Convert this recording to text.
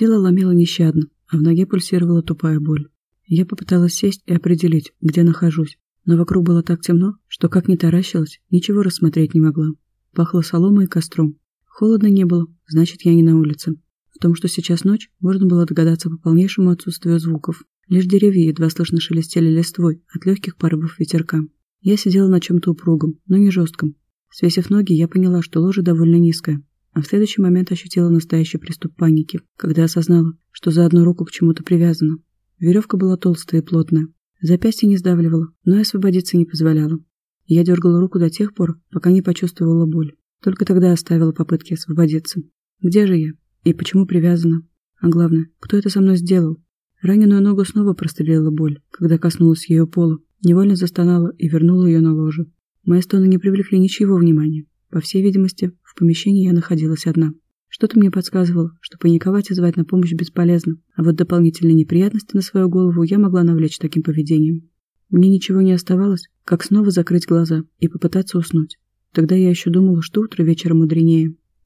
Тело ломило нещадно, а в ноге пульсировала тупая боль. Я попыталась сесть и определить, где нахожусь, но вокруг было так темно, что как ни таращилась, ничего рассмотреть не могла. Пахло соломой и костром. Холодно не было, значит, я не на улице. В том, что сейчас ночь, можно было догадаться по полнейшему отсутствию звуков. Лишь деревья едва слышно шелестели листвой от легких порывов ветерка. Я сидела на чем-то упругом, но не жестком. Свесив ноги, я поняла, что ложа довольно низкая, а в следующий момент ощутила настоящий приступ паники, когда осознала, что за одну руку к чему-то привязана. Веревка была толстая и плотная. Запястье не сдавливало, но и освободиться не позволяло. Я дергала руку до тех пор, пока не почувствовала боль. Только тогда оставила попытки освободиться. Где же я? И почему привязана? А главное, кто это со мной сделал? Раненую ногу снова прострелила боль, когда коснулась ее пола, невольно застонала и вернула ее на ложе. Мои стоны не привлекли ничего внимания. По всей видимости, помещении я находилась одна. Что-то мне подсказывало, что паниковать и звать на помощь бесполезно, а вот дополнительные неприятности на свою голову я могла навлечь таким поведением. Мне ничего не оставалось, как снова закрыть глаза и попытаться уснуть. Тогда я еще думала, что утро вечера мудренее.